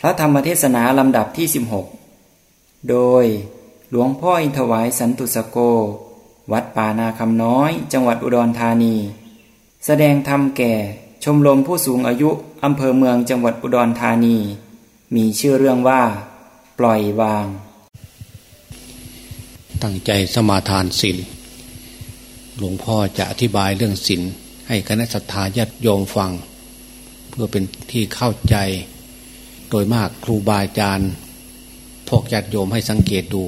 พระธรรมเทศนาลำดับที่ 16 โดยหลวงพ่ออินทวายสันตุสโก วัดป่านาคำน้อย จังหวัดอุดรธานี แสดงธรรมแก่ชมรมผู้สูงอายุอำเภอเมืองจังหวัดอุดรธานี มีชื่อเรื่องว่า ปล่อยวาง ตั้งใจสมาทานศีลหลวงพ่อจะอธิบายเรื่องศีลให้คณะสัตยาญาติโยมฟัง เพื่อเป็นที่เข้าใจ โดยมากครูบาอาจารย์พวกญาติโยมให้สังเกตดู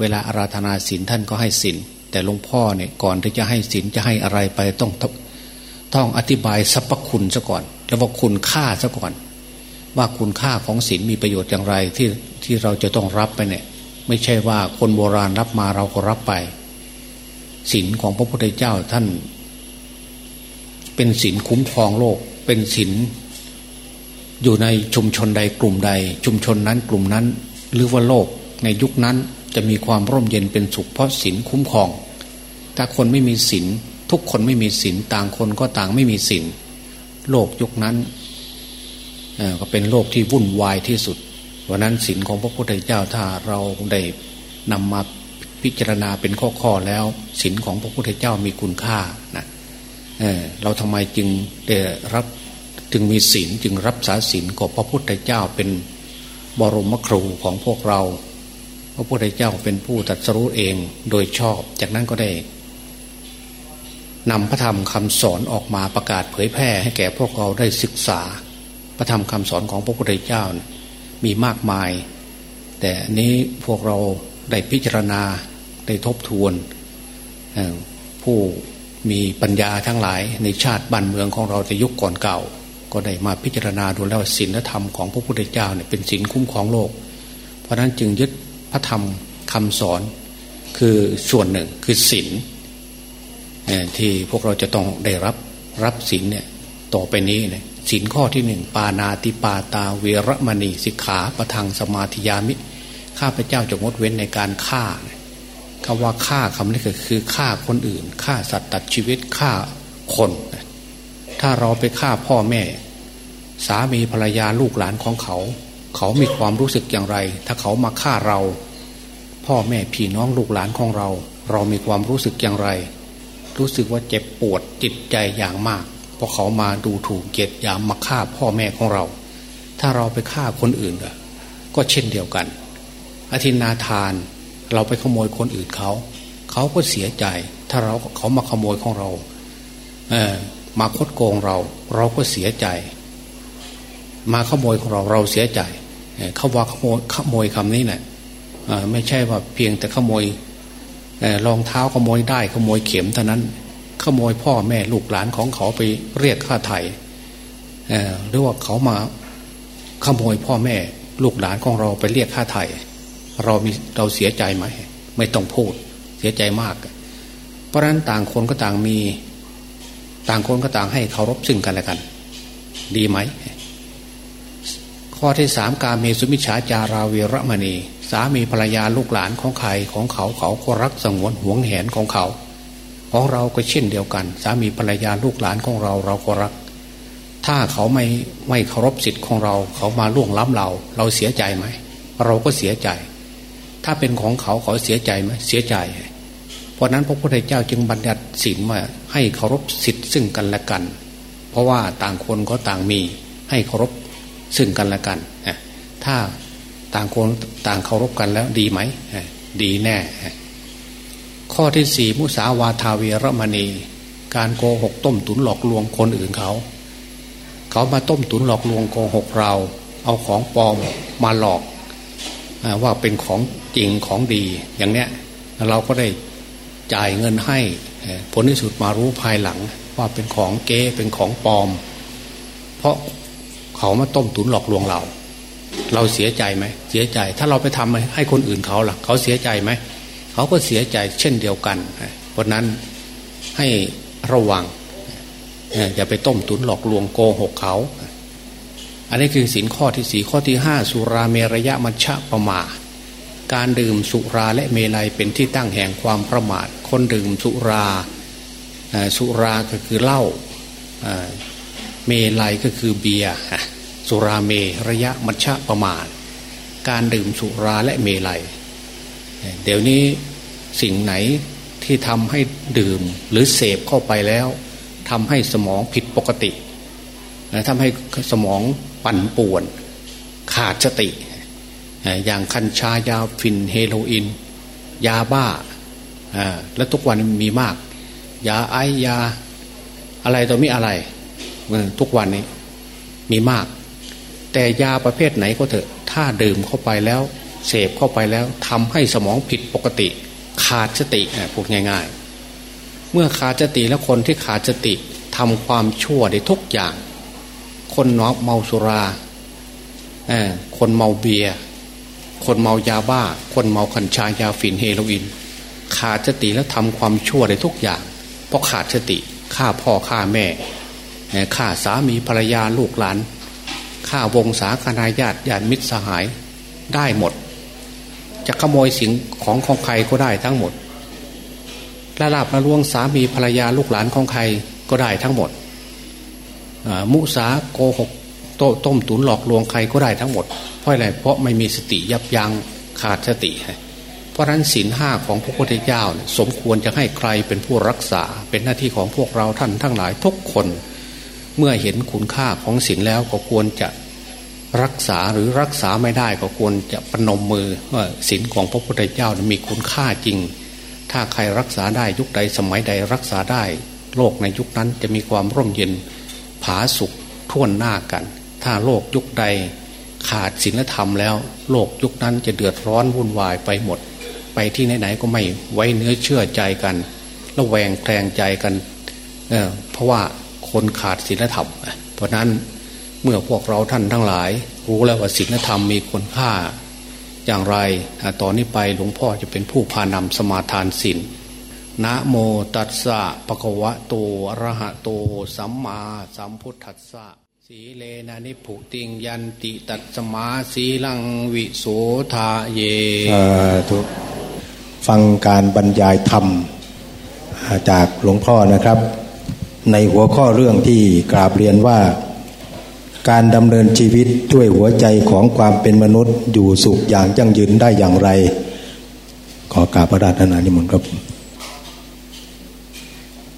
เวลาอาราธนาศีลท่านก็ให้ศีลแต่หลวงพ่อเนี่ยก่อนที่จะให้ศีลจะให้อะไรไปต้องต้องอธิบายสรรพคุณซะก่อน แล้วว่าคุณค่าซะก่อน ว่าคุณค่าของศีลมีประโยชน์อย่างไรที่ที่เราจะต้องรับไปเนี่ยไม่ใช่ว่าคนโบราณรับมาเราก็รับไปศีลของพระพุทธเจ้าท่าน เป็นศีลคุ้มครองโลก เป็นศีล อยู่ในชุมชนใดกลุ่มใด ชุมชนนั้นกลุ่มนั้น หรือว่าโลกในยุคนั้นจะมีความร่มเย็นเป็นสุขเพราะศีลคุ้มครอง ถ้าคนไม่มีศีลทุกคนไม่มีศีลต่างคนก็ต่างไม่มีศีลโลกยุคนั้นก็เป็นโลกที่วุ่นวายที่สุดวันนั้นศีลของพระพุทธเจ้าถ้าเราได้นำมาพิจารณาเป็นข้อๆแล้วศีลของพระพุทธเจ้ามีคุณค่านะเเราทำไมจึงได้รับ จึงมีศีลจึงรับสาศีลกับพระพุทธเจ้าเป็นบรมครูของพวกเรา พระพุทธเจ้าเป็นผู้ตัดสรู้เองโดยชอบ จากนั้นก็ได้นำพระธรรมคำสอนออกมาประกาศเผยแพร่ให้แก่พวกเราได้ศึกษา พระธรรมคำสอนของพระพุทธเจ้ามีมากมาย แต่นี้พวกเราได้พิจารณาได้ทบทวนผู้มีปัญญาทั้งหลายในชาติบ้านเมืองของเราจะยุคก่อนเก่า ก็ได้มาพิจารณาดูแล้วศีลธรรมของพระพุทธเจ้าเนี่ยเป็นศีลคุ้มครองโลก เพราะนั้นจึงยึดพระธรรมคำสอนคือส่วนหนึ่งคือศีลที่พวกเราจะต้องได้รับรับศีลเนี่ยต่อไปนี้เนี่ยศีลข้อที่หนึ่งปานาติปาตาเวรมณีสิกขาประทังสมาธิยามิ ข้าพเจ้าจะงดเว้นในการฆ่าคำว่าฆ่าคำนี้ก็คือฆ่าคนอื่นฆ่าสัตว์ตัดชีวิตฆ่าคน ถ้าเราไปฆ่าพ่อแม่ สามีภรรยาลูกหลานของเขา เขามีความรู้สึกอย่างไร ถ้าเขามาฆ่าเรา พ่อแม่พี่น้องลูกหลานของเรา เรามีความรู้สึกอย่างไร รู้สึกว่าเจ็บปวดจิตใจอย่างมากเพราะเขามาดูถูกเกียรติยามมาฆ่าพ่อแม่ของเรา ถ้าเราไปฆ่าคนอื่นก็เช่นเดียวกัน อธินาทานเราไปขโมยคนอื่นเขา เขาก็เสียใจ ถ้าเราเขามาขโมยของเราเออมาคดโกงเรา เราก็เสียใจ มาขโมยของเราเราเสียใจเขาว่าขโมยขโมยคำนี้เนะ่ยไม่ใช่ว่าเพียงแต่ขโมยรองเท้าขโมยได้ขโมยเข็มเท่านั้น ขโมยพ่อแม่ลูกหลานของเขาไปเรียกค่าไถ่หรือว่าเขามาขโมยพ่อแม่ลูกหลานของเราไปเรียกค่าไถ่เรามีเราเสียใจไหมไม่ต้องพูดเสียใจมาก เพราะนั้นต่างคนก็ต่างมี ต่างคนก็ต่างให้เคารพซึ่งกันและกัน ดีไหม ข้อที่สามการเมสุมิชาจาราเวรมณี สามีภรรยาลูกหลานของใครของเขาเขาก็รักสงวนห่วงแหนของเขา ของเราก็เช่นเดียวกัน สามีภรรยาลูกหลานของเราเราก็รัก ถ้าเขาไม่ไม่เคารพสิทธิ์ของเราเขามาล่วงล้ำเรา เราเสียใจไหมเราก็เสียใจ ถ้าเป็นของเขาเขาเสียใจไหมเสียใจ เพราะนั้นพระพุทธเจ้าจึงบัญญัติศีลมาให้เคารพสิทธิ์ซึ่งกันและกัน เพราะว่าต่างคนก็ต่างมีให้เคารพ ซึ่งกันและกัน ถ้าต่างคนต่างเคารพกันแล้วดีไหม ดีแน่ ข้อที่สี่มุสาวาทาเวรมณี การโกหกต้มตุนหลอกลวงคนอื่นเขา เขามาต้มตุนหลอกลวงโกหกเรา เอาของปลอมมาหลอกว่าเป็นของจริงของดี อย่างเนี้ยเราก็ได้จ่ายเงินให้ผลที่สุดมารู้ภายหลังว่าเป็นของเก๊เป็นของปลอม เพราะ เขามาต้มตุนหลอกลวงเรา เราเสียใจไหมเสียใจ ถ้าเราไปทำให้คนอื่นเขาล่ะ เขาเสียใจไหมเขาก็เสียใจเช่นเดียวกันเพราะนั้นให้ระวังอย่าไปต้มตุนหลอกลวงโกหกเขา อันนี้คือสินข้อที่สี่ข้อที่ห้าสุราเมรยะมัชฌะประมาการดื่มสุราและเมลัยเป็นที่ตั้งแห่งความประมาท คนดื่มสุรา สุราก็คือเหล้า เมลัยก็คือเบียร์สุราเมระยะมัชฌะประมาณ การดื่มสุราและเมลัย เดี๋ยวนี้สิ่งไหนที่ทำให้ดื่มหรือเสพเข้าไปแล้วทำให้สมองผิดปกติทำให้สมองปั่นป่วน ขาดสติ อย่างคัญชายาฟินเฮโรอีนยาบ้า และทุกวันมีมาก ยาไอยาอะไรตัวมีอะไร ทุกวันนี้ มีมาก แต่ยาประเภทไหนก็เถอะถ้าดื่มเข้าไปแล้ว เสพเข้าไปแล้วทำให้สมองผิดปกติ ขาดสติพูดง่ายๆ เมื่อขาดสติแล้วคนที่ขาดสติทำความชั่วได้ทุกอย่าง คนนอกเมาสุราคนเมาเบียร์คนเมายาบ้า คนเมาคัญชายาฝิ่นเฮโรอีนขาดสติแล้วทำความชั่วได้ทุกอย่าง เพราะขาดสติฆ่าพ่อฆ่าแม่ ฆ่าสามีภรรยาลูกหลานฆ่าวงศาคณาญาติญาติมิตรสหายได้หมด จะขโมยสิ่งของของใครก็ได้ทั้งหมดละลาบละลวงสามีภรรยาลูกหลานของใครก็ได้ทั้งหมด มุสาโกหกโต้ต้มตุนหลอกลวงใครก็ได้ทั้งหมด เพราะอะไรเพราะไม่มีสติยับยั้งขาดสติ เพราะนั้นศีลห้าของพระพุทธเจ้า สมควรจะให้ใครเป็นผู้รักษาเป็นหน้าที่ของพวกเราท่านทั้งหลายทุกคน เมื่อเห็นคุณค่าของศีลแล้วก็ควรจะรักษาหรือรักษาไม่ได้ก็ควรจะปนมมือว่าศีลของพระพุทธเจ้ามีคุณค่าจริง ถ้าใครรักษาได้ยุคใดสมัยใดรักษาได้ โลกในยุคนั้นจะมีความร่มเย็นผาสุขท่วนหน้ากัน ถ้าโลกยุคใดขาดศีลธรรมแล้ว โลกยุคนั้นจะเดือดร้อนวุ่นวายไปหมด ไปที่ไหนๆก็ไม่ไว้เนื้อเชื่อใจกันระแวงแคลงใจกันเเพราะว่า คนขาดศีลธรรม เพราะนั้นเมื่อพวกเราท่านทั้งหลาย รู้แล้วว่าศีลธรรมมีคุณค่า อย่างไรตอนนี้ไปหลวงพ่อจะเป็นผู้พานำสมาทานศีลนะโมตัสสะปะกวะโตอะระหะโต สัมมาสัมพุทธัสสะสีเลนะนิพุติงยันติตัสมาสีลังวิโสทาเยทุฟังการบรรยายธรรม จากหลวงพ่อนะครับ ในหัวข้อเรื่องที่กราบเรียนว่า การดำเนินชีวิตด้วยหัวใจของความเป็นมนุษย์อยู่สุขอย่างยั่งยืนได้อย่างไร ขอกราบพระราชนานิมนต์ครับ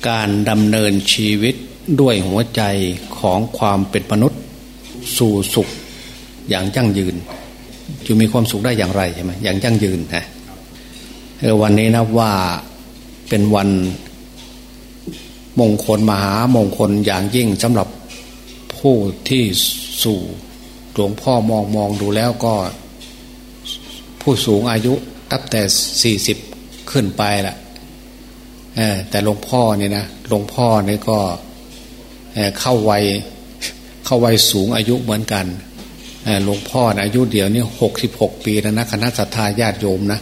การดำเนินชีวิตด้วยหัวใจของความเป็นมนุษย์ สู่สุขอย่างยั่งยืนจะมีความสุขได้อย่างไรใช่ไหมอย่างยั่งยืนนะวันนี้นะว่าเป็นวัน มงคลมหามงคลอย่างยิ่งสำหรับผู้ที่สู่หลวงพ่อมองมองดูแล้วก็ ผู้สูงอายุตั้งแต่สี่สิบขึ้นไปแหละแต่หลวงพ่อเนี่ยนะหลวงพ่อเนี่ยก็เข้าวัยเข้าวัยสูงอายุเหมือนกันหลวงพ่ออายุเดียวนี่หกสิบหกปีแล้วนะคณะสัตยาญาติโยมนะ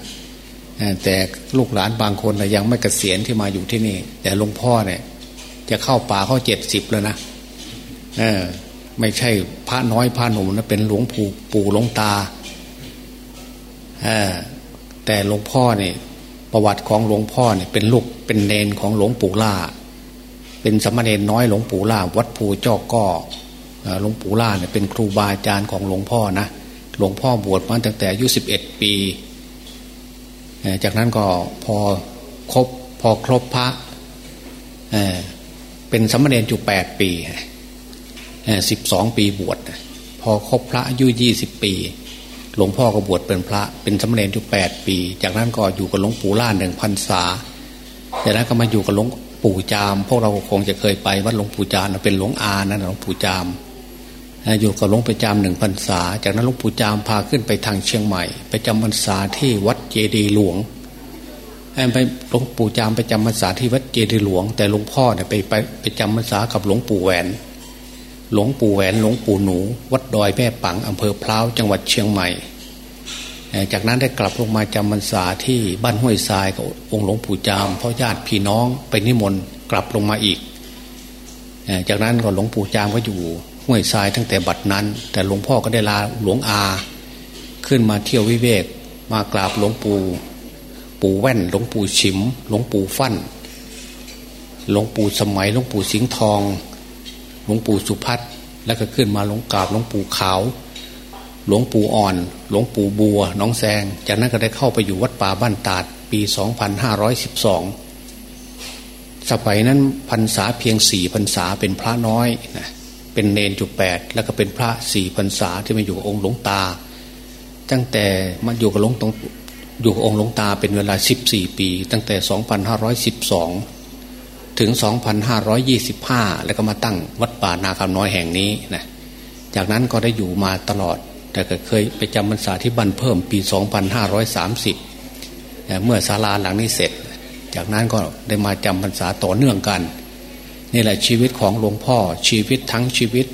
แต่ลูกหลานบางคนยังไม่เกษียณที่มาอยู่ที่นี่ แต่หลวงพ่อเนี่ย จะเข้าป่าเข้าเจ็ดสิบแล้วนะเออ ไม่ใช่พระน้อยพระหนุ่มนะเป็นหลวงปู่ปู่หลวงตาเออแต่หลวงพ่อเนี่ยประวัติของหลวงพ่อเนี่ยเป็นลูกเป็นเนนของหลวงปู่ล่า เป็นสมณเณรน้อยหลวงปู่ล่า วัดภูเจ้าก้อหลวงปู่ล่าเนี่ยเป็นครูบาอาจารย์ของหลวงพ่อนะหลวงพ่อบวชมาตั้งแต่อายุสิบเอ็ดปีจากนั้นก็พอครบพอครบพระ เป็นสมณเณรอยู่แปดปีสิบสองปีบวชพอครบพระอายุยี่สิบปี หลวงพ่อก็บวชเป็นพระ เป็นสมณเณรอยู่แปดปี จากนั้นก็อยู่กับหลวงปู่ล่าหนึ่งพันษาจากนั้นก็มาอยู่กับหลวงปู่จาม พวกเราคงจะเคยไปวัดหลวงปู่จามเป็นหลวงอานั่นหลวงปู่จามอยู่กับหลวงปู่จามหนึ่งพรรษา จากนั้นหลวงปู่จามพาขึ้นไปทางเชียงใหม่ ไปจำพรรษาที่วัดเจดีหลวง ไปหลวงปู่จามไปจำพรรษาที่วัดเจดีหลวง แต่หลวงพ่อเนี่ยไปไปไปจำพรรษากับหลวงปู่แหวน หลวงปู่แหวนหลวงปู่หนู วัดดอยแม่ปังอำเภอพร้าวจังหวัดเชียงใหม่ จากนั้นได้กลับลงมาจำพรรษาที่บ้านห้วยทรายกับองค์หลวงปู่จามเพราะญาติพี่น้องไปนิมนต์กลับลงมาอีก จากนั้นก็หลวงปู่จามก็อยู่ห้วยทรายตั้งแต่บัดนั้น แต่หลวงพ่อก็ได้ลาหลวงอา ขึ้นมาเที่ยววิเวกมากราบหลวงปู่ ปู่แว่น หลวงปู่ฉิม หลวงปู่ฟั่น หลวงปู่สมัย หลวงปู่สิงห์ทอง หลวงปู่สุพัฒน์แล้วก็ขึ้นมาหลวงกาบหลวงปู่ขาว หลวงปู่อ่อน หลวงปู่บัว น้องแซง จากนั้นก็ได้เข้าไปอยู่วัดป่าบ้านตาด ปี 2512 สมัยนั้นพรรษาเพียงสี่พรรษาเป็นพระน้อยนะเป็นเนนจุแปดแล้วก็เป็นพระสี่พรรษาที่มาอยู่องค์หลวงตา ตั้งแต่มาอยู่กับหลวงตรง อยู่กับองค์หลวงตาเป็นเวลาสิบสี่ปี ตั้งแต่สองพันห้าร้อยสิบสองถึงสองพันห้าร้อยยี่สิบห้าแล้วก็มาตั้งวัดป่านาคำน้อยแห่งนี้นะจากนั้นก็ได้อยู่มาตลอด แต่ก็เคยไปจำพรรษาที่บันเพิ่มปีสองพันห้าร้อยสามสิบเมื่อศาลาหลังนี้เสร็จ จากนั้นก็ได้มาจำพรรษาต่อเนื่องกันนี่แหละชีวิตของหลวงพ่อชีวิตทั้งชีวิต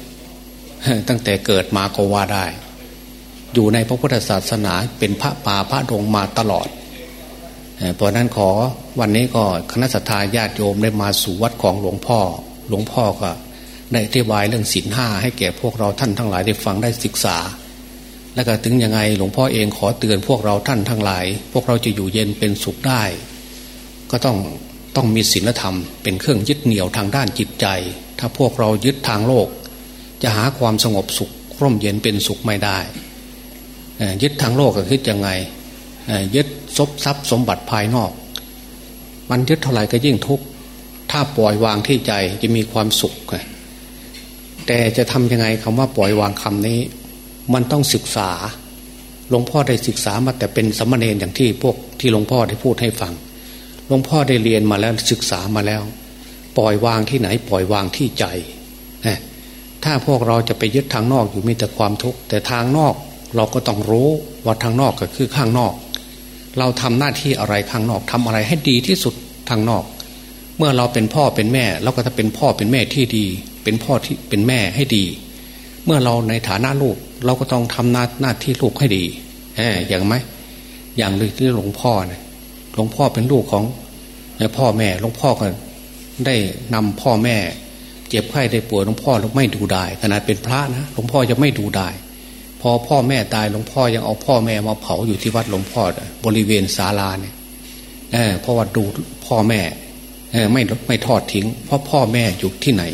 ตั้งแต่เกิดมาก็ว่าได้ อยู่ในพระพุทธศาสนาเป็นพระป่าพระดงมาตลอดเพราะนั้นขอวันนี้ก็คณะสัตยาญาติโยมได้มาสู่วัดของหลวงพ่อ หลวงพ่อก็ได้อธิบายเรื่องศีลห้าให้แก่พวกเราท่านทั้งหลายได้ฟังได้ศึกษา แล้วก็ถึงยังไงหลวงพ่อเองขอเตือนพวกเราท่านทั้งหลาย พวกเราจะอยู่เย็นเป็นสุขได้ ก็ต้องต้องมีศีลธรรมเป็นเครื่องยึดเหนี่ยวทางด้านจิตใจ ถ้าพวกเรายึดทางโลก จะหาความสงบสุขร่มเย็นเป็นสุขไม่ได้ ยึดทางโลกก็คือยังไงยึดซบทรัพย์สมบัติภายนอก มันยึดเท่าไหร่ก็ยิ่งทุกข์ถ้าปล่อยวางที่ใจจะมีความสุข แต่จะทำยังไงคำว่าปล่อยวางคำนี้ มันต้องศึกษาหลวงพ่อได้ศึกษามาแต่เป็นสมณเณรอย่างที่พวกที่หลวงพ่อได้พูดให้ฟังหลวงพ่อได้เรียนมาแล้วศึกษามาแล้ว ปล่อยวางที่ไหน ปล่อยวางที่ใจถ้าพวกเราจะไปยึดทางนอกอยู่มีแต่ความทุกข์แต่ทางนอก เราก็ต้องรู้ว่าทางนอกก็คือข้างนอก เราทำหน้าที่อะไรข้างนอกทำอะไรให้ดีที่สุดทางนอก เมื่อเราเป็นพ่อเป็นแม่เราก็จะเป็นพ่อเป็นแม่ที่ดี เป็นพ่อที่เป็นแม่ให้ดี เมื่อเราในฐานะลูก เราก็ต้องทำหน้าหน้าที่ลูกให้ดีอย่างไหมอย่างเลยที่หลวงพ่อเนี่ยหลวงพ่อเป็นลูกของพ่อแม่หลวงพ่อก็ได้นำพ่อแม่ เจ็บไข้ได้ป่วยหลวงพ่อเราไม่ดูได้ขนาดเป็นพระนะหลวงพ่อจะไม่ดูได้ พอพ่อแม่ตายหลวงพ่อยังเอาพ่อแม่มาเผาอยู่ที่วัดหลวงพ่อบริเวณศาลาเนี่ยเพราะว่าดูพ่อแม่ไม่ไม่ทอดทิ้ง เพราะพ่อแม่อยู่ที่ไหน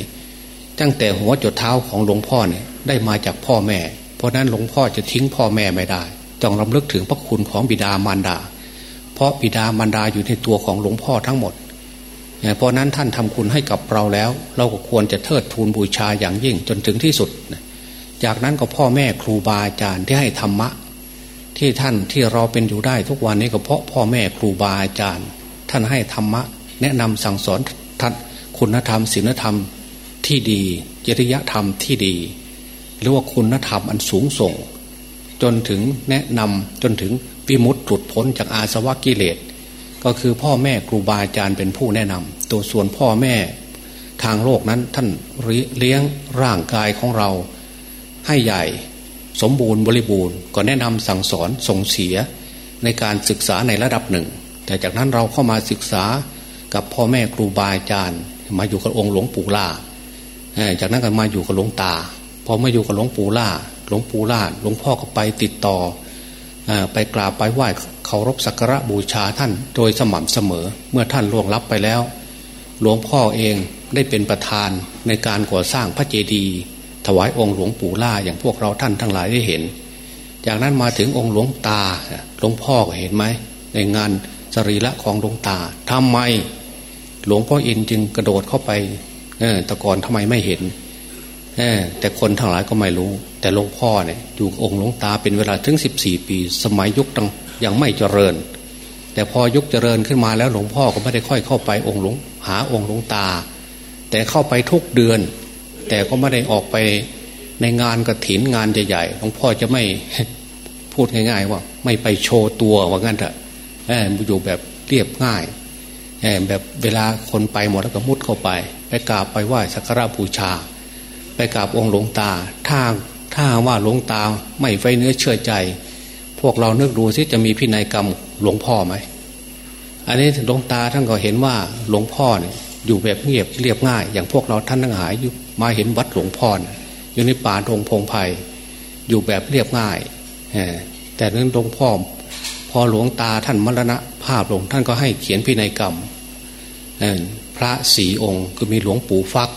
ตั้งแต่หัวจดเท้าของหลวงพ่อเนี่ยได้มาจากพ่อแม่ เพราะนั้นหลวงพ่อจะทิ้งพ่อแม่ไม่ได้ต้องรำลึกถึงพระคุณของบิดามารดา เพราะบิดามารดาอยู่ในตัวของหลวงพ่อทั้งหมดเพราะนั้นท่านทำคุณให้กับเราแล้ว เราก็ควรจะเทิดทูนบูชาอย่างยิ่งจนถึงที่สุด จากนั้นก็พ่อแม่ครูบาอาจารย์ที่ให้ธรรมะ ที่ท่านที่เราเป็นอยู่ได้ทุกวันนี้ก็เพราะพ่อแม่ครูบาอาจารย์ ท่านให้ธรรมะ แนะนำสั่งสอนท่านคุณธรรมศีลธรรมที่ดีจริยธรรมที่ดีหรือว่าคุณธรรมอันสูงส่ง จนถึงแนะนำจนถึงวิมุตติหลุดพ้นจากอาสวะกิเลส ก็คือพ่อแม่ครูบาอาจารย์เป็นผู้แนะนำตัวส่วนพ่อแม่ทางโลกนั้นท่านเลี้ยงร่างกายของเรา ให้ใหญ่ สมบูรณ์บริบูรณ์ ก็แนะนำสั่งสอนส่งเสียในการศึกษาในระดับหนึ่ง แต่จากนั้นเราเข้ามาศึกษากับพ่อแม่ครูบาอาจารย์ มาอยู่กับองค์หลวงปู่ล่าจากนั้นก็มาอยู่กับหลวงตาพอมาอยู่กับหลวงปู่ล่าหลวงปู่ล่าหลวงพ่อก็ไปติดต่อไปกราบไปไหว้เคารพสักการะบูชาท่านโดยสม่ำเสมอเมื่อท่านล่วงลับไปแล้ว หลวงพ่อเองได้เป็นประธานในการก่อสร้างพระเจดีย์ ถวายองค์หลวงปู่ล่าอย่างพวกเราท่านทั้งหลายได้เห็น จากนั้นมาถึงองค์หลวงตาหลวงพ่อเห็นไหมในงานสรีระของหลวงตาทำไมหลวงพ่ออินจึงกระโดดเข้าไปตะกอนทำไมไม่เห็นแต่คนทั้งหลายก็ไม่รู้ แต่หลวงพ่อเนี่ยอยู่องค์หลวงตาเป็นเวลาถึงสิบสี่ปี สมัยยุคตังยังไม่เจริญ แต่พอยุคเจริญขึ้นมาแล้วหลวงพ่อก็ไม่ได้ค่อยเข้าไปองค์หลวงหาองค์หลวงตา แต่เข้าไปทุกเดือน แต่ก็ไม่ได้ออกไปในงานกระถินงานใหญ่ๆหลวงพ่อจะไม่พูดง่าย ๆ ว่า ไม่ไปโชว์ตัวว่างั้นเถอะอยู่แบบเรียบง่ายแบบเวลาคนไปหมดแล้วก็มุดเข้าไป ไปกราบไปไหว้สักการะบูชา ไปกราบองค์หลวงตา ถ้าถ้าว่าหลวงตาไม่ไฟเนื้อเชื่อใจ พวกเรานึกดูสิจะมีพินัยกรรมหลวงพ่อไหมอันนี้หลวงตาท่านก็เห็นว่าหลวงพ่อเนี่ยอยู่แบบเงียบเรียบง่าย อย่างพวกเราท่านทั้งหลายอยู่ มาเห็นวัดหลวงพ่ออยู่ในป่าตรงพงไพ่อยู่แบบเรียบง่ายแต่เรื่องหลวงพ่อพอหลวงตาท่านมรณะ ภาพลงท่านก็ให้เขียนพินัยกรรมพระสีองค์ก็มีหลวงปู่ฟัก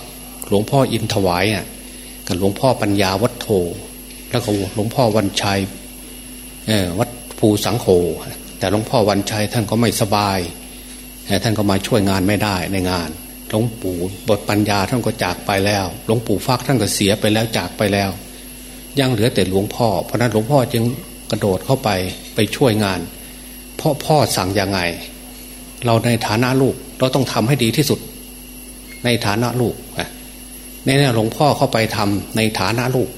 หลวงพ่ออินถวายอะกับหลวงพ่อปัญญาวัดโท แล้วก็หลวงพ่อวันชัยวัดภูสังโฆแต่หลวงพ่อวันชัยท่านก็ไม่สบาย ท่านก็มาช่วยงานไม่ได้ในงาน หลวงปู่บทปัญญาท่านก็จากไปแล้วหลวงปู่ฟักท่านก็เสียไปแล้วจากไปแล้ว ยังเหลือแต่หลวงพ่อ เพราะนั้นหลวงพ่อจึงกระโดดเข้าไปไปช่วยงานพ่อพ่อสั่งยังไง เราในฐานะลูกเราต้องทำให้ดีที่สุด ในฐานะลูกในนี้หลวงพ่อเข้าไปทำในฐานะลูก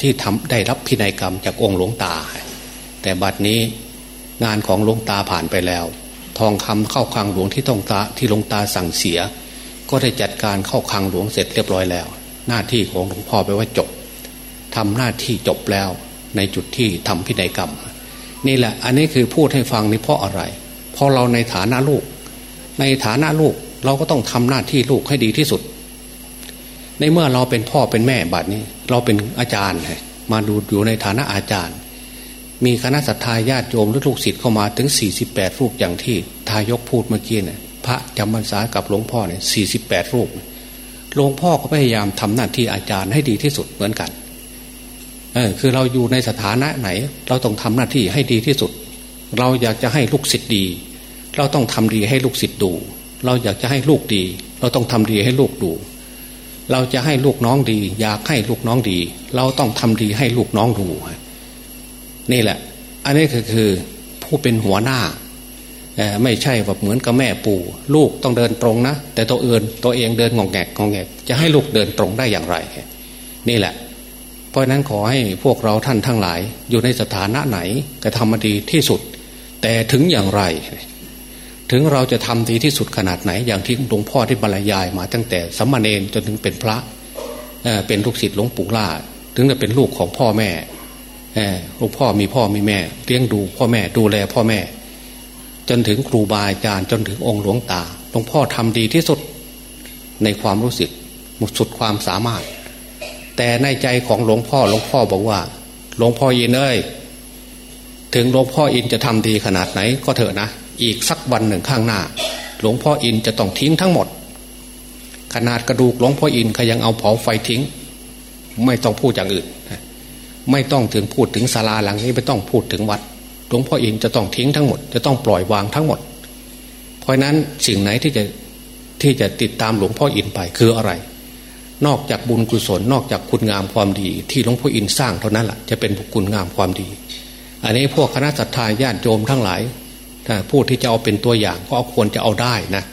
ที่ทำได้รับพินัยกรรมจากองค์หลวงตา แต่บัดนี้งานของหลวงตาผ่านไปแล้ว ทองคำเข้าคลังหลวงที่ต้องตาที่หลวงตาสั่งเสีย ก็ได้จัดการเข้าคังหลวงเสร็จเรียบร้อยแล้ว หน้าที่ของหลวงพ่อไปว่าจบทำหน้าที่จบแล้ว ในจุดที่ทำพินัยกรรม นี่แหละ อันนี้คือพูดให้ฟังนี่เพราะอะไร เพราะเราในฐานะลูก ในฐานะลูกเราก็ต้องทำหน้าที่ลูกให้ดีที่สุด ในเมื่อเราเป็นพ่อเป็นแม่บัดนี้ เราเป็นอาจารย์มาดูอยู่ในฐานะอาจารย์ มีคณะสัตยาญาติโยมและลูกศิษย์เข้ามาถึง 48รูปอย่างที่ทายกพูดเมื่อกี้เนี่ย พระจำพรรษากับหลวงพ่อเนี่ย48รูปหลวงพ่อก็พยายามทำหน้าที่อาจารย์ให้ดีที่สุดเหมือนกันเออคือเราอยู่ในสถานะไหน เราต้องทำหน้าที่ให้ดีที่สุด เราอยากจะให้ลูกศิษย์ดี เราต้องทำดีให้ลูกศิษย์ดู เราอยากจะให้ลูกดี เราต้องทำดีให้ลูกดู เราจะให้ลูกน้องดี อยากให้ลูกน้องดี เราต้องทำดีให้ลูกน้องดูนี่แหละ อันนี้คือคือผู้เป็นหัวหน้า ไม่ใช่แบบเหมือนกับแม่ปู่ ลูกต้องเดินตรงนะ แต่ตัวเอื่นตัวเองเดินงองแงกงองแงกจะให้ลูกเดินตรงได้อย่างไร นี่แหละ เพราะนั้นขอให้พวกเราท่านทั้งหลาย อยู่ในสถานะไหนก็ทำมาดีที่สุด แต่ถึงอย่างไร ถึงเราจะทำดีที่สุดขนาดไหน อย่างที่หลวงพ่อที่บรรยายมาตั้งแต่สัมมาเนนจนถึงเป็นพระเป็นลูกศิษย์หลวงปู่ล่า ถึงจะเป็นลูกของพ่อแม่หลวงพ่อมีพ่อมีแม่เลี้ยงดูพ่อแม่ดูแลพ่อแม่ จนถึงครูบาอาจารย์จนถึงองค์หลวงตาหลวงพ่อทำดีที่สุดในความรู้สึกสุดความสามารถ แต่ในใจของหลวงพ่อหลวงพ่อบอกว่า หลวงพ่ออินเอ้ยถึงหลวงพ่ออินจะทำดีขนาดไหนก็เถอะนะ อีกสักวันหนึ่งข้างหน้า หลวงพ่ออินจะต้องทิ้งทั้งหมด ขนาดกระดูกหลวงพ่ออินเขายังเอาเผาไฟทิ้ง ไม่ต้องพูดอย่างอื่น ไม่ต้องถึงพูดถึงศาลาหลังนี้ไม่ต้องพูดถึงวัด ลวงพ่ออินจะต้องทิ้งทั้งหมด จะต้องปล่อยวางทั้งหมด เพราะนั้นสิ่งไหนที่จะที่จะติดตามหลวงพ่ออินไปคืออะไร นอกจากบุญกุศล นอกจากคุณงามความดี ที่หลวงพ่ออินสร้างเท่านั้นแหละจะเป็นบุญคุณงามความดี อันนี้พวกคณะสัตยาญาติโยมทั้งหลายถ้าผู้ที่จะเอาเป็นตัวอย่างก็ควรจะเอาได้นะ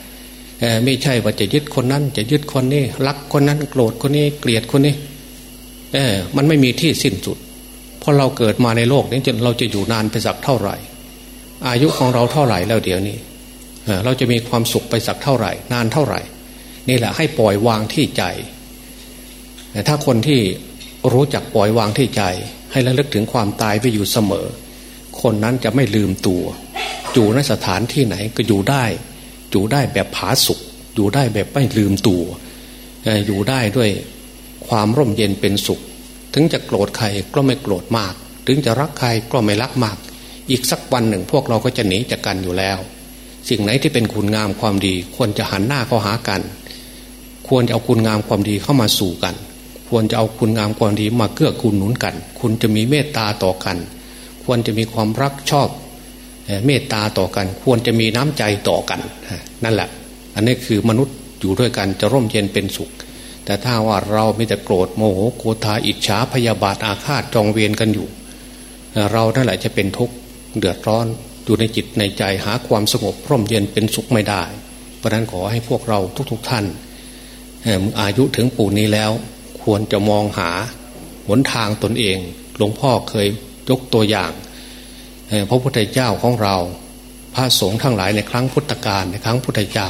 ไม่ใช่ว่าจะยึดคนนั้น จะยึดคนนี้รักคนนั้นโกรธคนนี้เกลียดคนนี้เออมันไม่มีที่สิ้นสุด พราะเราเกิดมาในโลกนี้จนเราจะอยู่นานไปสักเท่าไหร่ อายุของเราเท่าไหร่แล้วเดี๋ยวนี้เราจะมีความสุขไปสักเท่าไหร่ นานเท่าไหร่ นี่แหละให้ปล่อยวางที่ใจแต่ถ้าคนที่รู้จักปล่อยวางที่ใจ ให้ระลึกถึงความตายไปอยู่เสมอ คนนั้นจะไม่ลืมตัวอยู่ในสถานที่ไหนก็อยู่ได้ อยู่ได้แบบผาสุกอยู่ได้แบบไม่ลืมตัว อยู่ได้ด้วยความร่มเย็นเป็นสุข ถึงจะโกรธใครก็ไม่โกรธมาก ถึงจะรักใครก็ไม่รักมาก อีกสักวันหนึ่งพวกเราก็จะหนีจากกันอยู่แล้ว สิ่งไหนที่เป็นคุณงามความดี ควรจะหันหน้าเข้าหากัน ควรจะเอาคุณงามความดีเข้ามาสู่กัน ควรจะเอาคุณงามความดีมาเกื้อกูลหนุนกัน คุณจะมีเมตตาต่อกัน ควรจะมีความรักชอบเมตตาต่อกัน ควรจะมีน้ำใจต่อกัน นั่นแหละ อันนี้คือมนุษย์อยู่ด้วยกันจะร่มเย็นเป็นสุข แต่ถ้าว่าเราไม่แต่โกรธโมโหโกธาอิจฉาพยาบาทอาฆาตจองเวียนกันอยู่ เรานั่นแหละจะเป็นทุกข์เดือดร้อนอยู่ในจิตในใจหาความสงบร่มเย็นเป็นสุขไม่ได้ เพราะนั้นขอให้พวกเราทุกๆทท่านอายุถึงปู่นี้แล้ว ควรจะมองหาหนทางตนเอง หลวงพ่อเคยยกตัวอย่างพระพุทธเจ้าของเรา พระสงฆ์ทั้งหลายในครั้งพุทธกาลในครั้งพุทธเจ้า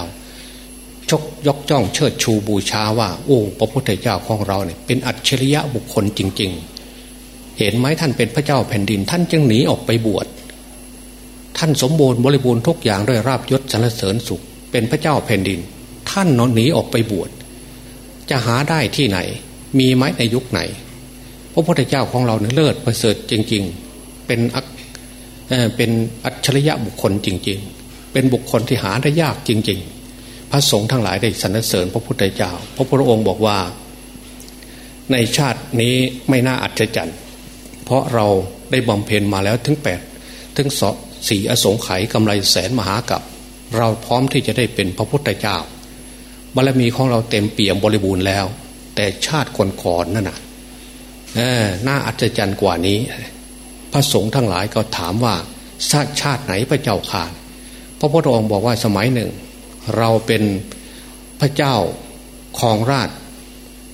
ชกยกจ้องเชิดชูบูชาว่า โอ้พระพุทธเจ้าของเราเนี่ยเป็นอัจฉริยะบุคคลจริง ๆ เห็นไหมท่านเป็นพระเจ้าแผ่นดิน ท่านจึงหนีออกไปบวชท่านสมบูรณ์บริบูรณ์ทุกอย่างด้วยราบยศสรรเสริญสุข เป็นพระเจ้าแผ่นดิน ท่านนอนหนีออกไปบวชจะหาได้ที่ไหน มีไหมในยุคไหน พระพุทธเจ้าของเราเนี่ยเลิศประเสริฐจริง ๆ เป็นอัเป็นอัจฉริยะบุคคลจริง ๆ เป็นบุคคลที่หาได้ยากจริง ๆ พระสงฆ์ทั้งหลายได้สรรเสริญพระพุทธเจ้า พระพุทธองค์บอกว่า ในชาตินี้ไม่น่าอัศจรรย์ เพราะเราได้บำเพ็ญมาแล้วถึงแปดถึงสสี่อสงไขยกำไรแสนมหากับ เราพร้อมที่จะได้เป็นพระพุทธเจ้าบารมีของเราเต็มเปี่ยมบริบูรณ์แล้ว แต่ชาติก่อนๆนั่นน่ะน่าอัศจรรย์กว่านี้ พระสงฆ์ทั้งหลายก็ถามว่าชาติชาติไหนพระเจ้าข่านพระพุทธองค์บอกว่าสมัยหนึ่ง เราเป็นพระเจ้าครองราช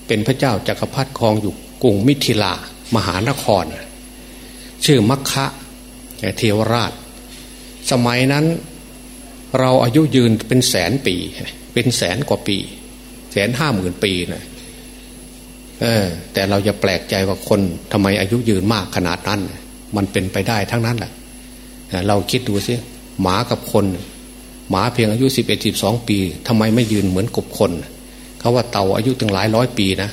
เป็นพระเจ้าจากักรพรรดิครองอยู่กรุงมิถิลามหานคร ชื่อมัคคะเทวราช สมัยนั้นเราอายุยืนเป็นแสนปี เป็นแสนกว่าปี แสนห้าหมื่นปีนะเออ แต่เราจะแปลกใจว่าคนทำไมอายุยืนมากขนาดนั้น มันเป็นไปได้ทั้งนั้นแหละเราคิดดูสิหมากับคน หมาเพียงอายุสิบเอ็ดสิบสองปีทำไมไม่ยืนเหมือนกบคนเขาว่าเต่าอายุถึงหลายร้อยปีนะ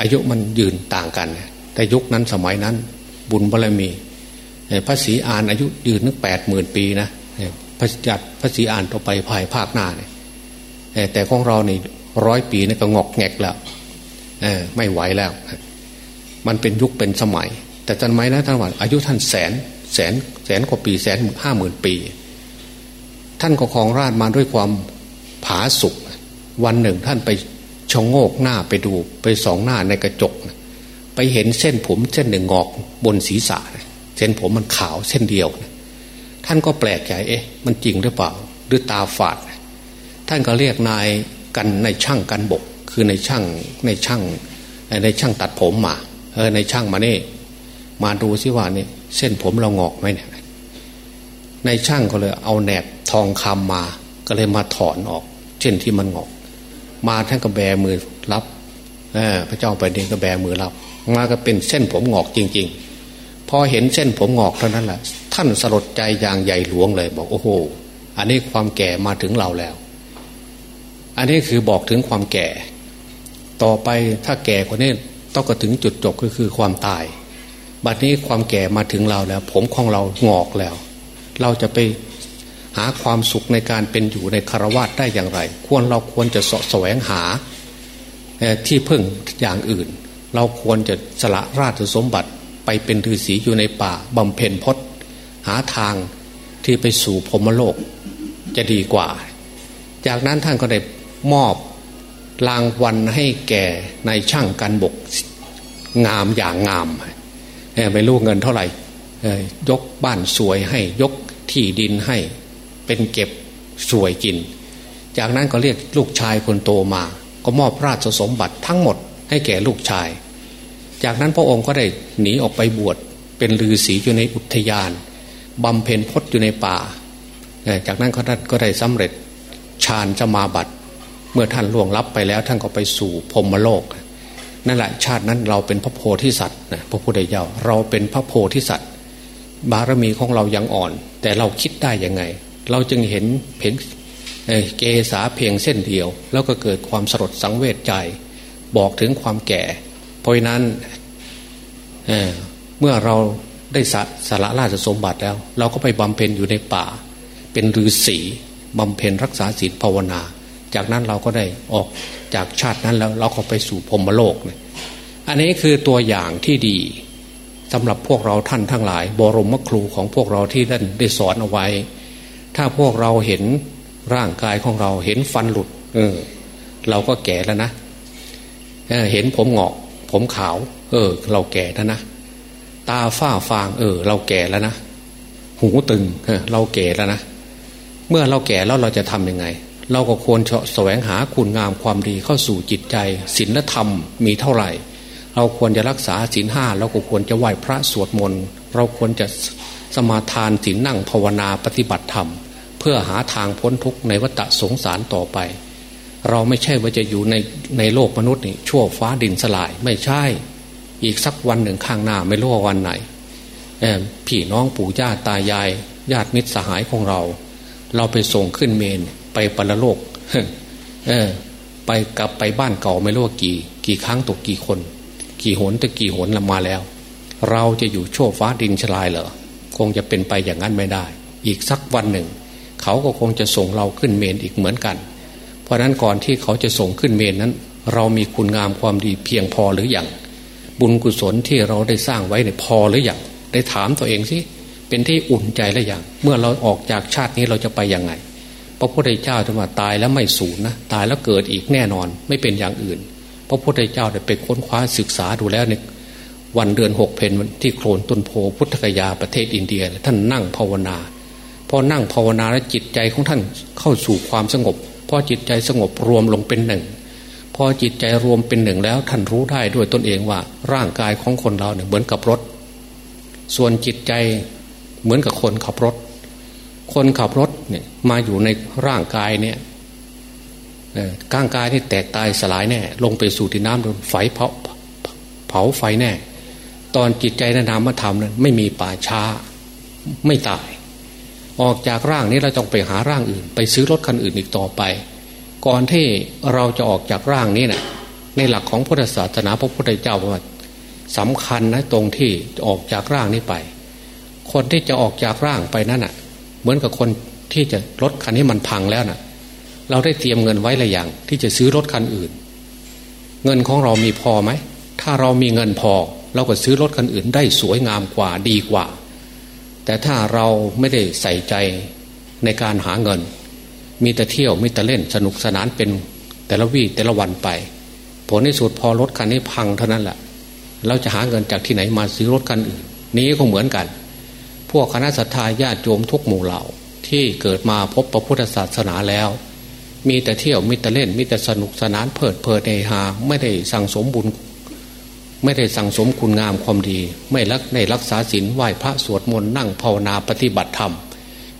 อายุมันยืนต่างกัน แต่ยุคนั้นสมัยนั้น บุญบารมีพระศรีอานอายุยืนนึกแปดหมื่นปีนะพระจัดพระศรีอานต่อไปภายภาคหน้าเนี่ยแต่ของเราเนี่ร้อยปีนี่ก็งอกแงกแล้วไม่ไหวแล้ว มันเป็นยุคเป็นสมัย แต่จันไม้นะท่านว่าอายุท่านแสนแสนแสนกว่าปีแสนห้าหมื่นปี ท่านก็ครองราชมาด้วยความผาสุกวันหนึ่งท่านไปชงโงกหน้าไปดูไปสองหน้าในกระจก ไปเห็นเส้นผมเส้นหนึ่งงอกบนศีรษะเส้นผมมันขาวเส้นเดียว ท่านก็แปลกใจเอ๊ะ มันจริงหรือเปล่า หรือตาฝาด ท่านก็เรียกนายกันในช่างกันบก คือในช่างในช่างในช่างตัดผมมาเออในช่างมาเนี่ยมาดูซิว่านี่เส้นผมเรางอกไหมเนี่ย ในช่างก็เลยเอาแหนบทองคำมา ก็เลยมาถอนออก เช่นที่มันงอกมาท่านก็แบมือรับพระเจ้าไปเดนก็แบมือรับ มาก็เป็นเส้นผมงอกจริง ๆ พอเห็นเส้นผมงอกเท่านั้นแหละท่านสลดใจอย่างใหญ่หลวงเลยบอกโอ้โหอันนี้ความแก่มาถึงเราแล้ว อันนี้คือบอกถึงความแก่ ต่อไปถ้าแก่กว่านี้ต้องก็ถึงจุดจบก็คือความตาย บัดนี้ความแก่มาถึงเราแล้ว ผมของเรางอกแล้ว เราจะไปหาความสุขในการเป็นอยู่ในคารวะได้อย่างไร ควรเราควรจะสะแสวงหาที่พึ่งอย่างอื่น เราควรจะสละราชสมบัติไปเป็นฤาษีอยู่ในป่าบำเพ็ญพจน์หาทางที่ไปสู่พรมโลกจะดีกว่า จากนั้นท่านก็ได้มอบรางวัลให้แก่ในช่างกันบกงามอย่างงาม ไม่รู้เงินเท่าไหร่ยกบ้านสวยให้ยก ที่ดินให้เป็นเก็บสวยกิน จากนั้นก็เรียกลูกชายคนโตมา ก็มอบราชสมบัติทั้งหมดให้แก่ลูกชาย จากนั้นพระองค์ก็ได้หนีออกไปบวชเป็นฤาษีอยู่ในอุทยานบำเพ็ญพจน์อยู่ในป่า จากนั้นก็ก็ได้สำเร็จฌานจะมาบัตเมื่อท่านล่วงลับไปแล้วท่านก็ไปสู่พรมโลก นั่นแหละชาตินั้นเราเป็นพระโพธิสัตว์นะพระพุทธเจ้าเราเป็นพระโพธิสัตว์ บารมีของเรายังอ่อน แต่เราคิดได้ยังไง เราจึงเห็นเพียงเกษาเพียงเส้นเดียว แล้วก็เกิดความสลดสังเวชใจ บอกถึงความแก่ เพราะนั้นเเมื่อเราได้สละราชสมบัติแล้ว เราก็ไปบำเพ็ญอยู่ในป่า เป็นฤาษีบำเพ็ญรักษาศีลภาวนา จากนั้นเราก็ได้ออกจากชาตินั้นแล้วเราก็ไปสู่พรมโลกเนี่ยอันนี้คือตัวอย่างที่ดี สำหรับพวกเราท่านทั้งหลาย บรมครูของพวกเราที่ท่านได้สอนเอาไว้ ถ้าพวกเราเห็นร่างกายของเราเห็นฟันหลุด เออ เราก็แก่แล้วนะเเห็นผมหงอก ผมขาว เออ เราแก่แล้วนะตาฝ้าฟาง เออ เราแก่แล้วนะหูตึงเออเราแก่แล้วนะเมื่อเราแก่แล้วเราจะทำยังไง เราก็ควรแสวงหาคุณงามความดีเข้าสู่จิตใจศีลธรรมมีเท่าไหร่ เราควรจะรักษาศีลห้าเราก็ควรจะไหว้พระสวดมนต์เราควรจะสมาทานศีลนั่งภาวนาปฏิบัติธรรม เพื่อหาทางพ้นทุกข์ในวัฏสงสารต่อไป เราไม่ใช่ว่าจะอยู่ในในโลกมนุษย์นี่ชั่วฟ้าดินสลายไม่ใช่ อีกสักวันหนึ่งข้างหน้าไม่รู้ว่าวันไหนพี่น้องปู่ย่าตายาย ญาติมิตรสหายของเรา เราไปส่งขึ้นเมนไปปรโลกเออไปกลับไปบ้านเก่าไม่รู้ว่ากี่ กี่ครั้งตกกี่คน กี่หนตะกี่หนละมาแล้ว เราจะอยู่โชคฟ้าดินชลายเหรอคงจะเป็นไปอย่างนั้นไม่ได้ อีกสักวันหนึ่ง เขาก็คงจะส่งเราขึ้นเมนอีกเหมือนกัน เพราะนั้นก่อนที่เขาจะส่งขึ้นเมนนั้น เรามีคุณงามความดีเพียงพอหรืออยังบุญกุศลที่เราได้สร้างไว้เนี่ยพอหรืออยังได้ถามตัวเองสิเป็นที่อุ่นใจหรือยังเมื่อเราออกจากชาตินี้เราจะไปยังไงพระพุทธเจ้าจะว่าตายแล้วไม่สูญนะตายแล้วเกิดอีกแน่นอนไม่เป็นอย่างอื่น พระพุทธเจ้าได้ไปค้นคว้าศึกษาดูแล้วเนี่ยวันเดือนหกเพนที่โคลนต้นโพพุทธกยาประเทศอินเดีย ท่านนั่งภาวนาพอนั่งภาวนาแล้วจิตใจของท่านเข้าสู่ความสงบพอจิตใจสงบรวมลงเป็นหนึ่งพอจิตใจรวมเป็นหนึ่งแล้วท่านรู้ได้ด้วยตนเองว่า ร่างกายของคนเราเนี่ยเหมือนกับรถ ส่วนจิตใจเหมือนกับคนขับรถ คนขับรถเนี่ยมาอยู่ในร่างกายเนี่ย ก้างกายที่แตกตายสลายแน่ ลงไปสู่ที่น้ำโดนไฟเผาเผาไฟแน่ ตอนจิตใจนนามธรรมนั้นไม่มีป่าช้าไม่ตาย ออกจากร่างนี้เราต้องไปหาร่างอื่น ไปซื้อรถคันอื่นอีกต่อไป ก่อนที่เราจะออกจากร่างนี้นะ่ยในหลักของพุทธศาสนาพระพุทธเจ้าว่าสำคัญนะตรงที่ออกจากร่างนี้ไป คนที่จะออกจากร่างไปนั่นอะ เหมือนกับคนที่จะรถคันนี้มันพังแล้วน่ะ เราได้เตรียมเงินไว้หรือยัง ที่จะซื้อรถคันอื่น เงินของเรามีพอไหม ถ้าเรามีเงินพอ เราก็ซื้อรถคันอื่น ได้สวยงามกว่าดีกว่า แต่ถ้าเราไม่ได้ใส่ใจในการหาเงิน มีแต่เที่ยวมีแต่เล่นสนุกสนานเป็นแต่ละวี่แต่ละวันไป ผลในสุดพอรถคันนี้พังเท่านั้นแหละเราจะหาเงินจากที่ไหนมาซื้อรถคันอื่น นี้ก็เหมือนกัน พวกคณะสัตยาญาติโยมทุกหมู่เหล่าที่เกิดมาพบพระพุทธศาสนาแล้ว มีแต่เที่ยวมีแต่เล่น มีแต่สนุกสนานเพลิดเพลินในหาไม่ได้สั่งสมบุญ ไม่ได้สั่งสมคุณงามความดี ไม่รักในรักษาศีลไหว้พระสวดมนต์นั่งภาวนาปฏิบัติธรรม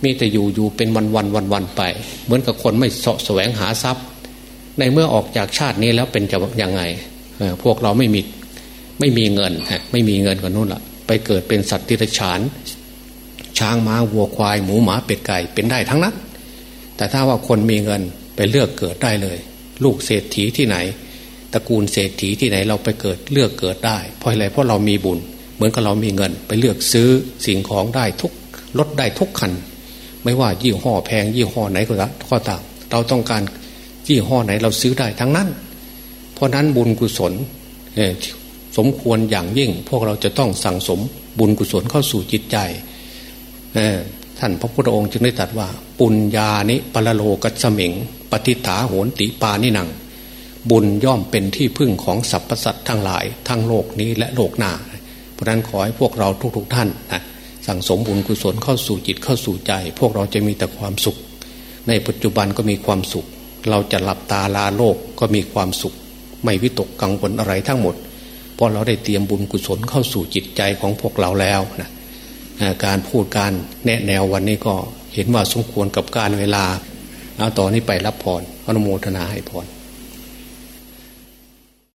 มีแต่อยู่อยู่เป็นวันวันวันวันไป เหมือนกับคนไม่เสาะแสวงหาทรัพย์ ในเมื่อออกจากชาตินี้แล้วเป็นจะยังไง พวกเราไม่มีไม่มีเงินไม่มีเงินกันนู่นละไปเกิดเป็นสัตว์ที่ไรฉานช้างม้าวัวควาย หมูหมาเป็ดไก่เป็นได้ทั้งนั้นแต่ถ้าว่าคนมีเงิน ไปเลือกเกิดได้เลย ลูกเศรษฐีที่ไหนตระกูลเศรษฐีที่ไหนเราไปเกิดเลือกเกิดได้ เพราะอะไรเพราะเรามีบุญ เหมือนกับเรามีเงิน ไปเลือกซื้อสิ่งของได้ทุกรถได้ทุกคัน ไม่ว่ายี่ห้อแพงยี่ห้อไหนก็ก็ตามเราต้องการยี่ห้อไหนเราซื้อได้ทั้งนั้น เพราะนั้นบุญกุศลสมควรอย่างยิ่ง พวกเราจะต้องสั่งสมบุญกุศลเข้าสู่จิตใจท่านพระพุทธองค์จึงได้ตรัสว่า ปุญญานิปะโลกัสมิง ปฏิฐาโหนติปานิหนัง บุญย่อมเป็นที่พึ่งของสรรพสัตว์ทั้งหลาย ทั้งโลกนี้และโลกหน้า เพราะนั้นขอให้พวกเราทุกๆทท่านนะสั่งสมบุญกุศลเข้าสู่จิตเข้าสู่ใจ พวกเราจะมีแต่ความสุข ในปัจจุบันก็มีความสุข เราจะหลับตาลาโลกก็มีความสุข ไม่วิตกกังวลอะไรทั้งหมดเพราะเราได้เตรียมบุญกุศลเข้าสู่จิตใจของพวกเราแล้วนะการพูดการแนะแนววันนี้ก็เห็นว่าสมควรกับการเวลา เอาต่อนนี้ไปรับพรอนุโมทนาให้พร